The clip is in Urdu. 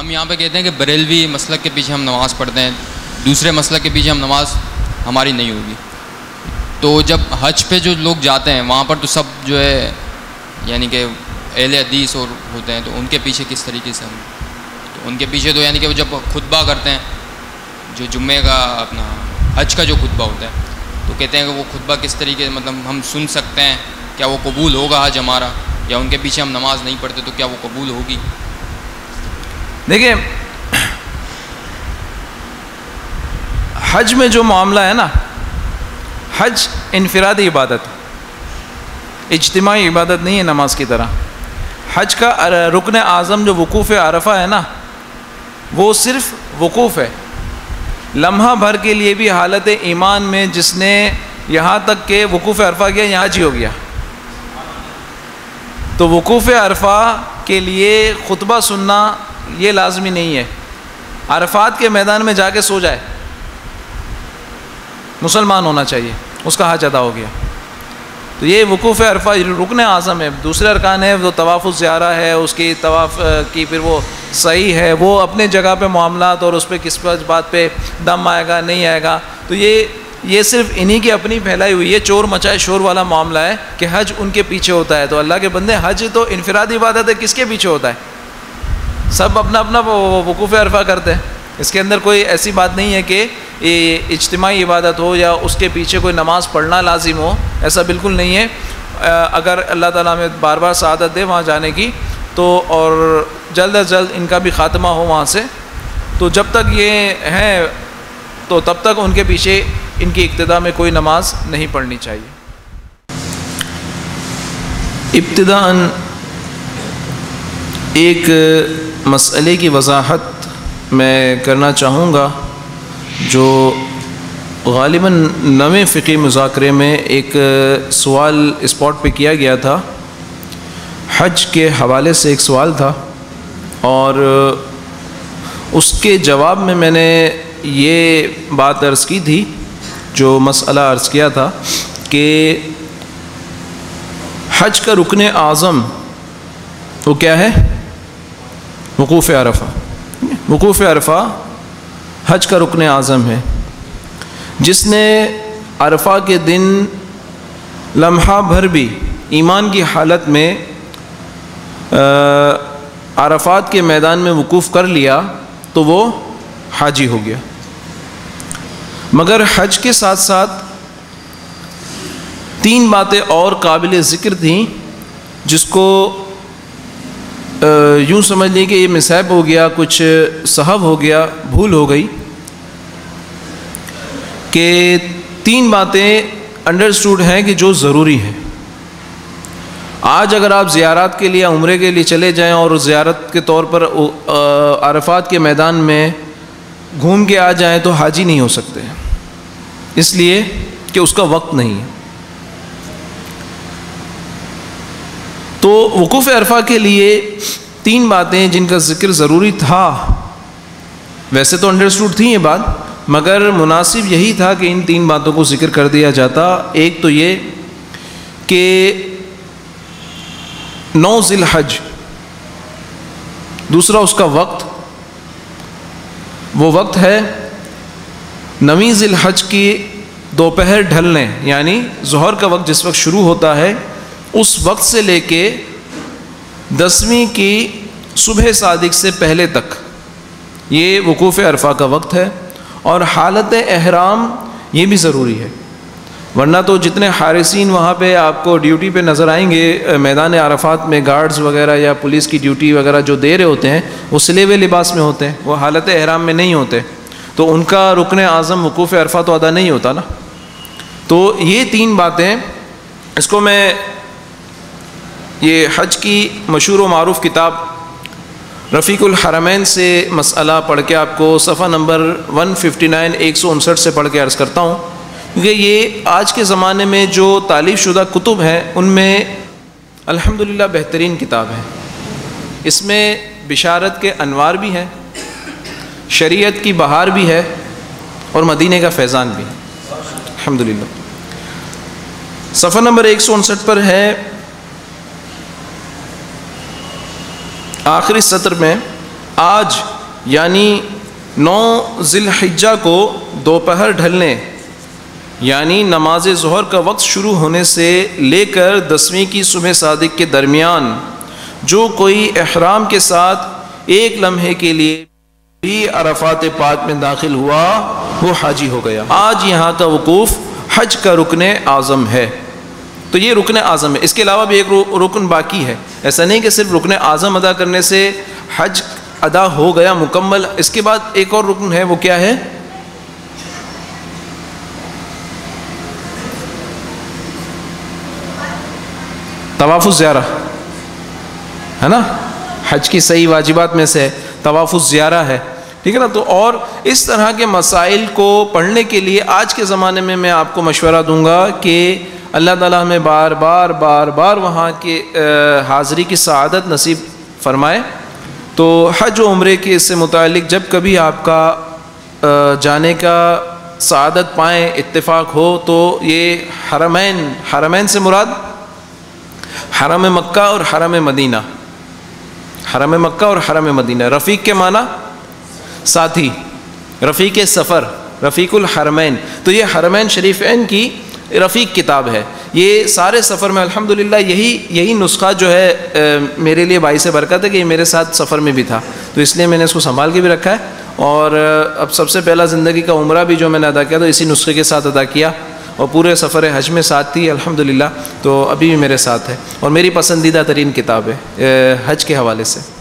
ہم یہاں پہ کہتے ہیں کہ بریلوی مسلک کے پیچھے ہم نماز پڑھتے ہیں، دوسرے مسلک کے پیچھے ہم نماز ہماری نہیں ہوگی۔ تو جب حج پہ جو لوگ جاتے ہیں، وہاں پر تو سب جو ہے یعنی کہ اہل حدیث اور ہوتے ہیں، تو ان کے پیچھے کس طریقے سے ہم؟ تو ان کے پیچھے تو یعنی کہ وہ جب خطبہ کرتے ہیں، جو جمعے کا اپنا حج کا جو خطبہ ہوتا ہے، تو کہتے ہیں کہ وہ خطبہ کس طریقے سے مطلب ہم سن سکتے ہیں، کیا وہ قبول ہوگا حج ہمارا؟ یا ان کے پیچھے ہم نماز نہیں پڑھتے، تو کیا وہ قبول ہوگی؟ دیکھیں، حج میں جو معاملہ ہے نا، حج انفرادی عبادت اجتماعی عبادت نہیں ہے نماز کی طرح۔ حج کا رکن اعظم جو وقوف عرفہ ہے نا، وہ صرف وقوف ہے۔ لمحہ بھر کے لیے بھی حالت ایمان میں جس نے یہاں تک کہ وقوف عرفہ کیا، یہاں جی ہو گیا۔ تو وقوف عرفہ کے لیے خطبہ سننا یہ لازمی نہیں ہے۔ عرفات کے میدان میں جا کے سو جائے۔ مسلمان ہونا چاہیے۔ اس کا حج ادا ہو گیا۔ تو یہ وقوف عرفہ رکن اعظم ہے۔ دوسرے ارکان ہے وہ طواف الزیارہ ہے، اس کی طواف کی پھر وہ صحیح ہے۔ وہ اپنے جگہ پہ معاملات اور اس پہ کس بات پہ دم آئے گا، نہیں آئے گا۔ تو یہ یہ صرف انہی کی اپنی پھیلائی ہوئی ہے۔ چور مچائے شور والا معاملہ ہے کہ حج ان کے پیچھے ہوتا ہے۔ تو اللہ کے بندے، حج تو انفرادی عبادت ہے، کس کے پیچھے ہوتا ہے؟ سب اپنا اپنا وقوف عرفہ کرتے ہیں۔ اس کے اندر کوئی ایسی بات نہیں ہے کہ اجتماعی عبادت ہو یا اس کے پیچھے کوئی نماز پڑھنا لازم ہو، ایسا بالکل نہیں ہے۔ اگر اللہ تعالیٰ میں بار بار سعادت دے وہاں جانے کی، تو اور جلد از جلد ان کا بھی خاتمہ ہو وہاں سے۔ تو جب تک یہ ہیں، تو تب تک ان کے پیچھے ان کی ابتدا میں کوئی نماز نہیں پڑھنی چاہیے۔ ابتدا ایک مسئلے کی وضاحت میں کرنا چاہوں گا جو غالباً نویں فقی مذاکرے میں ایک سوال اسپاٹ پہ کیا گیا تھا۔ حج کے حوالے سے ایک سوال تھا اور اس کے جواب میں میں نے یہ بات عرض کی تھی جو مسئلہ عرض کیا تھا کہ حج کا رکن اعظم وہ کیا ہے؟ وقوف عرفہ۔ وقوف عرفہ حج کا رکن اعظم ہے۔ جس نے عرفہ کے دن لمحہ بھر بھی ایمان کی حالت میں عرفات کے میدان میں وقوف کر لیا تو وہ حاجی ہو گیا۔ مگر حج کے ساتھ ساتھ تین باتیں اور قابل ذکر تھیں، جس کو یوں سمجھ لیں کہ یہ مصحب ہو گیا، کچھ صحب ہو گیا، بھول ہو گئی کہ تین باتیں انڈرسٹوڈ ہیں کہ جو ضروری ہیں۔ آج اگر آپ زیارات کے لیے عمرے کے لیے چلے جائیں اور زیارت کے طور پر عرفات کے میدان میں گھوم کے آ جائیں تو حاجی نہیں ہو سکتے۔ اس لیے کہ اس کا وقت نہیں ہے۔ تو وقوف عرفہ کے لیے تین باتیں جن کا ذکر ضروری تھا۔ ویسے تو انڈرسٹوڈ تھیں یہ بات، مگر مناسب یہی تھا کہ ان تین باتوں کو ذکر کر دیا جاتا۔ ایک تو یہ کہ نو ذی الحج دوسرا اس کا وقت۔ وہ وقت ہے نویں ذی الحج کی دوپہر ڈھلنے یعنی ظہر کا وقت جس وقت شروع ہوتا ہے۔ اس وقت سے لے کے دسویں کی صبح صادق سے پہلے تک یہ وقوف عرفہ کا وقت ہے اور حالت احرام یہ بھی ضروری ہے۔ ورنہ تو جتنے حارثین وہاں پہ آپ کو ڈیوٹی پہ نظر آئیں گے، میدان عرفات میں گارڈز وغیرہ یا پولیس کی ڈیوٹی وغیرہ جو دے رہے ہوتے ہیں، وہ سلے ہوئے لباس میں ہوتے ہیں، وہ حالت احرام میں نہیں ہوتے۔ تو ان کا رکن اعظم وقوف عرفہ تو ادا نہیں ہوتا نا۔ تو یہ تین باتیں، اس کو میں یہ حج کی مشہور و معروف کتاب رفیق الحرمین سے مسئلہ پڑھ کے آپ کو صفحہ نمبر ون ففٹی نائن، ایک سو انسٹھ سے پڑھ کے عرض کرتا ہوں۔ کیونکہ یہ آج کے زمانے میں جو تعلیف شدہ کتب ہیں، ان میں الحمد بہترین کتاب ہے اس میں بشارت کے انوار بھی ہیں، شریعت کی بہار بھی ہے اور مدینہ کا فیضان بھی ہے۔ الحمد للہ صفحہ نمبر ایک سو انسٹھ پر ہے آخری سطر میں آج یعنی نو ذی الحجہ کو دوپہر ڈھلنے یعنی نماز ظہر کا وقت شروع ہونے سے لے کر دسویں کی صبح صادق کے درمیان، جو کوئی احرام کے ساتھ ایک لمحے کے لیے بھی عرفات پاک میں داخل ہوا، وہ حاجی ہو گیا۔ آج یہاں کا وقوف حج کا رکن اعظم ہے۔ تو یہ رکن اعظم ہے۔ اس کے علاوہ بھی ایک رکن باقی ہے۔ ایسا نہیں کہ صرف رکن اعظم ادا کرنے سے حج ادا ہو گیا، مکمل۔ اس کے بعد ایک اور رکن ہے، وہ کیا ہے؟ طواف زیارہ ہے نا؟ حج کی صحیح واجبات میں سے طواف زیارہ ہے۔ ٹھیک ہے نا؟ تو اور اس طرح کے مسائل کو پڑھنے کے لیے آج کے زمانے میں میں آپ کو مشورہ دوں گا کہ اللہ تعالیٰ ہمیں بار بار بار بار وہاں کے حاضری کی سعادت نصیب فرمائے۔ تو حج و عمرے کے اس سے متعلق جب کبھی آپ کا جانے کا سعادت پائیں، اتفاق ہو، تو یہ حرمین حرمین سے مراد حرم مکہ اور حرم مدینہ۔ حرم مکہ اور حرم مدینہ۔ رفیق کے معنی ساتھی، رفیق سفر، رفیق الحرمین۔ تو یہ حرمین شریفین کی رفیق کتاب ہے۔ یہ سارے سفر میں الحمد یہی یہی نسخہ جو ہے میرے لیے باعث برکت ہے کہ یہ میرے ساتھ سفر میں بھی تھا۔ تو اس لیے میں نے اس کو سنبھال کے بھی رکھا ہے۔ اور اب سب سے پہلا زندگی کا عمرہ بھی جو میں نے ادا کیا تو اسی نسخے کے ساتھ ادا کیا۔ اور پورے سفر حج میں ساتھ تھی الحمد تو ابھی بھی میرے ساتھ ہے۔ اور میری پسندیدہ ترین کتاب ہے حج کے حوالے سے۔